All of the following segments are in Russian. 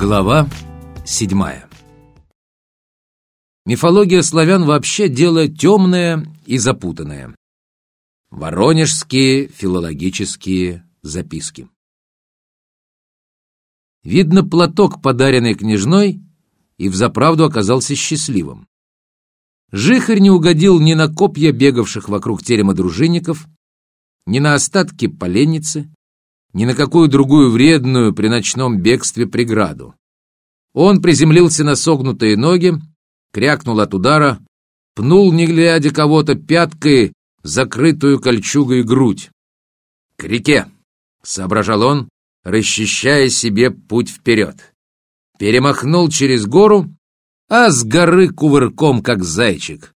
Глава седьмая Мифология славян вообще дело темное и запутанное. Воронежские филологические записки. Видно, платок, подаренный княжной, и взаправду оказался счастливым. Жихарь не угодил ни на копья бегавших вокруг терема дружинников, ни на остатки поленницы, ни на какую другую вредную при ночном бегстве преграду. Он приземлился на согнутые ноги, крякнул от удара, пнул, не глядя кого-то, пяткой закрытую кольчугой грудь. «К реке!» — соображал он, расчищая себе путь вперед. Перемахнул через гору, а с горы кувырком, как зайчик.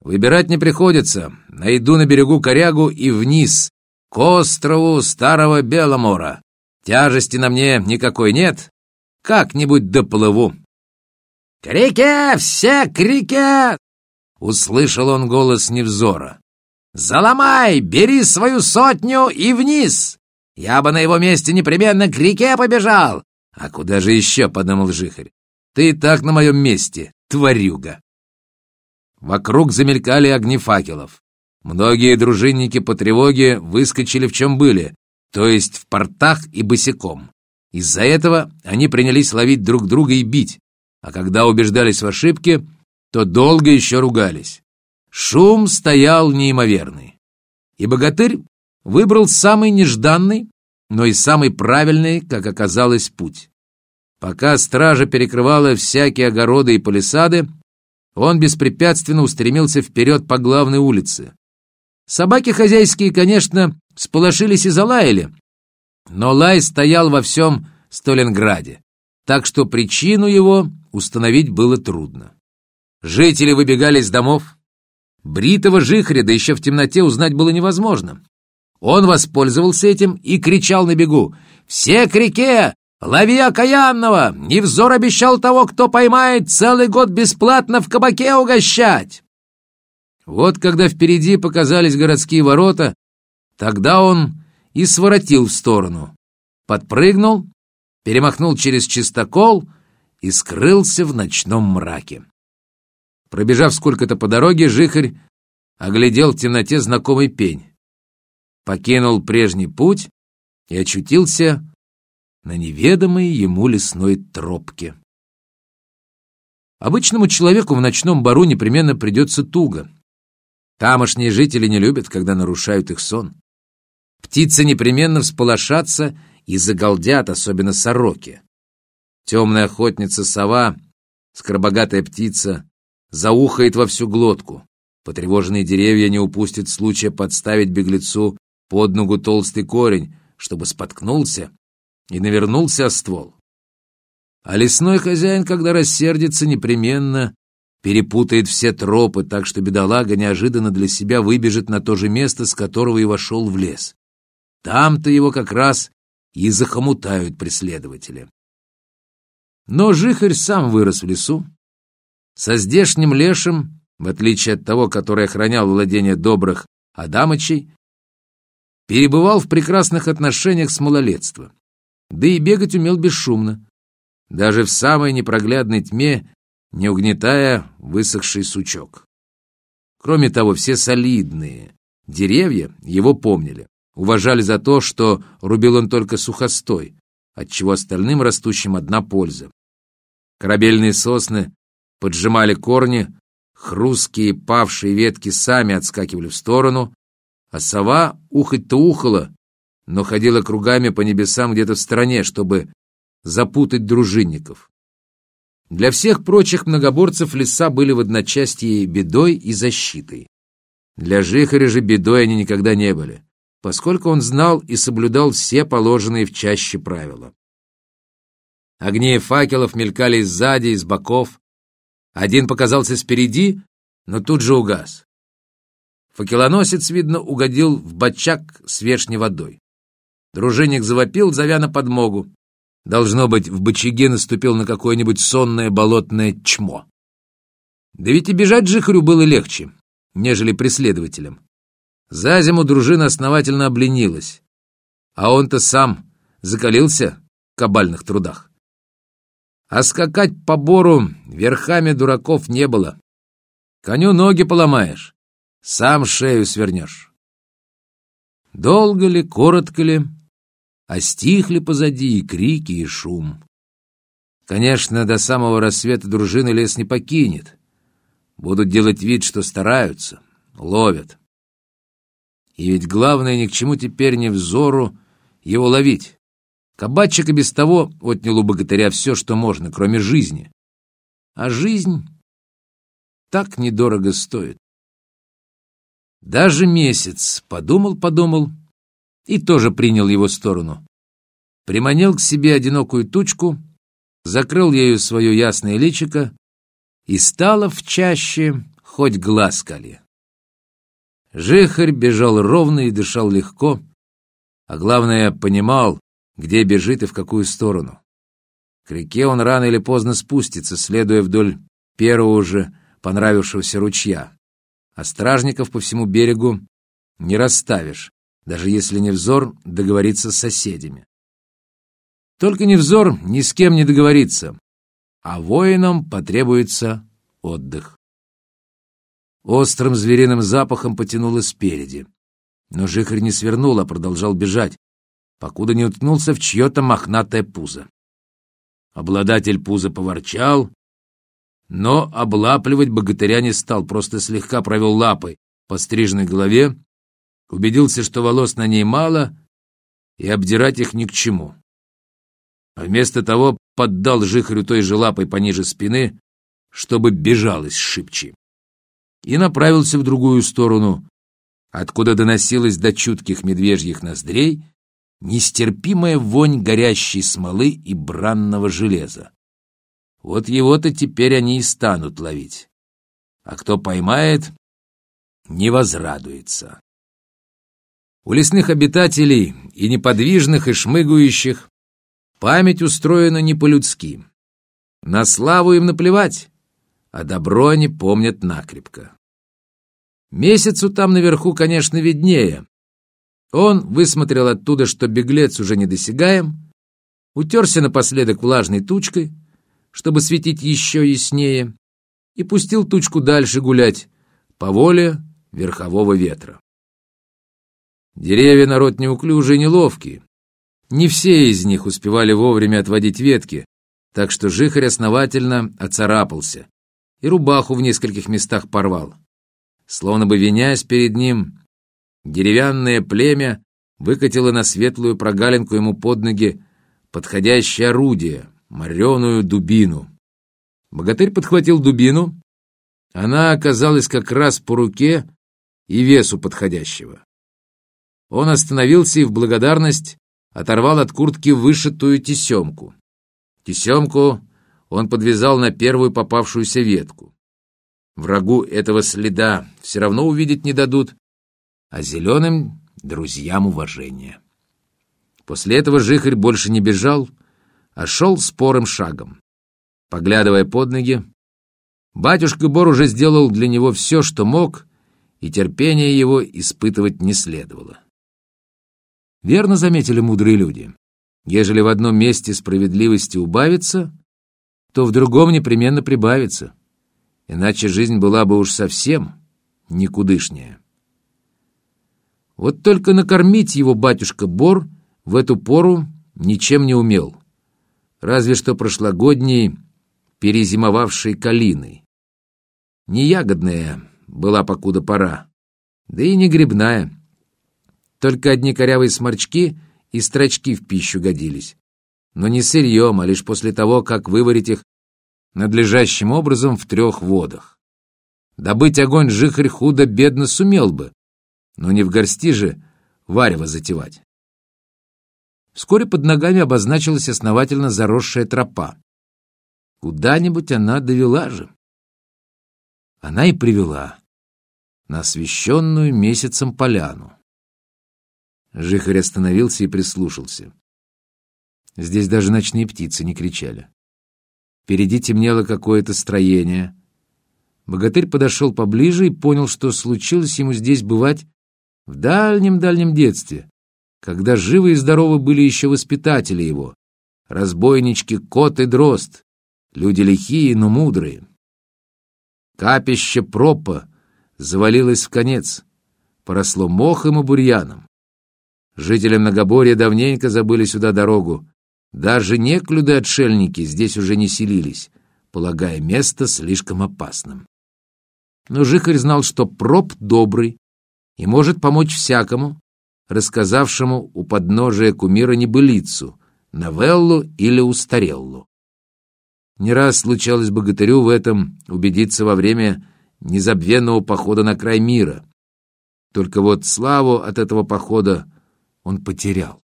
Выбирать не приходится. Найду на берегу корягу и вниз, к острову Старого Беломора. Тяжести на мне никакой нет. Как-нибудь доплыву. «К реке! Все к реке!» Услышал он голос Невзора. «Заломай! Бери свою сотню и вниз! Я бы на его месте непременно к реке побежал!» «А куда же еще?» — подумал Жихарь. «Ты и так на моем месте, тварюга!» Вокруг замелькали огни факелов. Многие дружинники по тревоге выскочили в чем были, то есть в портах и босиком. Из-за этого они принялись ловить друг друга и бить, а когда убеждались в ошибке, то долго еще ругались. Шум стоял неимоверный. И богатырь выбрал самый нежданный, но и самый правильный, как оказалось, путь. Пока стража перекрывала всякие огороды и палисады, он беспрепятственно устремился вперед по главной улице. Собаки хозяйские, конечно, сполошились и залаяли, но лай стоял во всем Сталинграде, так что причину его установить было трудно. Жители выбегали из домов. Бритого жихря, да еще в темноте, узнать было невозможно. Он воспользовался этим и кричал на бегу «Все к реке! Лови окаянного! Невзор обещал того, кто поймает, целый год бесплатно в кабаке угощать!» Вот когда впереди показались городские ворота, тогда он и своротил в сторону, подпрыгнул, перемахнул через чистокол и скрылся в ночном мраке. Пробежав сколько-то по дороге, жихарь оглядел в темноте знакомый пень, покинул прежний путь и очутился на неведомой ему лесной тропке. Обычному человеку в ночном бару непременно придется туго — Тамошние жители не любят, когда нарушают их сон. Птицы непременно всполошатся и загалдят, особенно сороки. Темная охотница-сова, скоробогатая птица, заухает во всю глотку. Потревоженные деревья не упустят случая подставить беглецу под ногу толстый корень, чтобы споткнулся и навернулся о ствол. А лесной хозяин, когда рассердится, непременно перепутает все тропы, так что бедолага неожиданно для себя выбежит на то же место, с которого и вошел в лес. Там-то его как раз и захомутают преследователи. Но Жихарь сам вырос в лесу. Со здешним лешим, в отличие от того, который охранял владение добрых Адамычей, перебывал в прекрасных отношениях с малолетства. Да и бегать умел бесшумно. Даже в самой непроглядной тьме не угнетая высохший сучок. Кроме того, все солидные деревья его помнили, уважали за то, что рубил он только сухостой, отчего остальным растущим одна польза. Корабельные сосны поджимали корни, хрусткие павшие ветки сами отскакивали в сторону, а сова ухать-то ухала, но ходила кругами по небесам где-то в стороне, чтобы запутать дружинников. Для всех прочих многоборцев леса были в одночасье бедой и защитой. Для Жихаря же бедой они никогда не были, поскольку он знал и соблюдал все положенные в чаще правила. Огни факелов мелькали сзади и с боков. Один показался спереди, но тут же угас. Факелоносец, видно, угодил в бочак с вешней водой. Дружинник завопил, зовя на подмогу. Должно быть, в бочаге наступил на какое-нибудь сонное болотное чмо. Да ведь и бежать Жихарю было легче, нежели преследователям. За зиму дружина основательно обленилась, а он-то сам закалился в кабальных трудах. А скакать по бору верхами дураков не было. Коню ноги поломаешь, сам шею свернешь. Долго ли, коротко ли, а стихли позади и крики, и шум. Конечно, до самого рассвета дружины лес не покинет. Будут делать вид, что стараются, ловят. И ведь главное ни к чему теперь не взору его ловить. Кабачик и без того отнял у богатыря все, что можно, кроме жизни. А жизнь так недорого стоит. Даже месяц подумал-подумал и тоже принял его сторону. Приманил к себе одинокую тучку, закрыл ею свое ясное личико и стало в чаще хоть глаз кали. Жихарь бежал ровно и дышал легко, а главное, понимал, где бежит и в какую сторону. К реке он рано или поздно спустится, следуя вдоль первого же понравившегося ручья, а стражников по всему берегу не расставишь, даже если Невзор договорится с соседями. Только Невзор ни с кем не договорится, а воинам потребуется отдых. Острым звериным запахом потянуло спереди. Но Жихарь не свернул, а продолжал бежать, покуда не уткнулся в чье-то мохнатое пузо. Обладатель пуза поворчал, но облапливать богатыря не стал, просто слегка провел лапой по стрижной голове, убедился, что волос на ней мало, и обдирать их ни к чему. Вместо того поддал жихарю той же лапой пониже спины, чтобы бежалось шибче, и направился в другую сторону, откуда доносилась до чутких медвежьих ноздрей нестерпимая вонь горящей смолы и бранного железа. Вот его-то теперь они и станут ловить. А кто поймает, не возрадуется. У лесных обитателей и неподвижных, и шмыгающих память устроена не по-людски. На славу им наплевать, а добро они помнят накрепко. Месяцу там наверху, конечно, виднее. Он высмотрел оттуда, что беглец уже недосягаем, утерся напоследок влажной тучкой, чтобы светить еще яснее, и пустил тучку дальше гулять по воле верхового ветра. Деревья народ неуклюжий и неловкий. Не все из них успевали вовремя отводить ветки, так что жихарь основательно оцарапался и рубаху в нескольких местах порвал. Словно бы винясь перед ним, деревянное племя выкатило на светлую прогалинку ему под ноги подходящее орудие, мореную дубину. Богатырь подхватил дубину. Она оказалась как раз по руке и весу подходящего. Он остановился и в благодарность оторвал от куртки вышитую тесемку. Тесемку он подвязал на первую попавшуюся ветку. Врагу этого следа все равно увидеть не дадут, а зеленым — друзьям уважения. После этого Жихарь больше не бежал, а шел спорым шагом. Поглядывая под ноги, батюшка Бор уже сделал для него все, что мог, и терпение его испытывать не следовало. Верно заметили мудрые люди. Ежели в одном месте справедливости убавится, то в другом непременно прибавится, иначе жизнь была бы уж совсем никудышняя. Вот только накормить его батюшка Бор в эту пору ничем не умел разве что прошлогодней перезимовавшей калиной. Не ягодная была покуда пора, да и не грибная. Только одни корявые сморчки и строчки в пищу годились. Но не сырьем, а лишь после того, как выварить их надлежащим образом в трех водах. Добыть огонь жихарь худо-бедно сумел бы, но не в горсти же варево затевать. Вскоре под ногами обозначилась основательно заросшая тропа. Куда-нибудь она довела же. Она и привела на освещенную месяцем поляну. Жихарь остановился и прислушался. Здесь даже ночные птицы не кричали. Впереди темнело какое-то строение. Богатырь подошел поближе и понял, что случилось ему здесь бывать в дальнем-дальнем детстве, когда живы и здоровы были еще воспитатели его, разбойнички Кот и Дрозд, Люди лихие, но мудрые. Капище пропа завалилось в конец, поросло мохом и бурьяном. Жители Многоборья давненько забыли сюда дорогу. Даже неклюды-отшельники здесь уже не селились, полагая место слишком опасным. Но Жихарь знал, что проб добрый и может помочь всякому, рассказавшему у подножия кумира небылицу, новеллу или устареллу. Не раз случалось богатырю в этом убедиться во время незабвенного похода на край мира. Только вот славу от этого похода он потерял.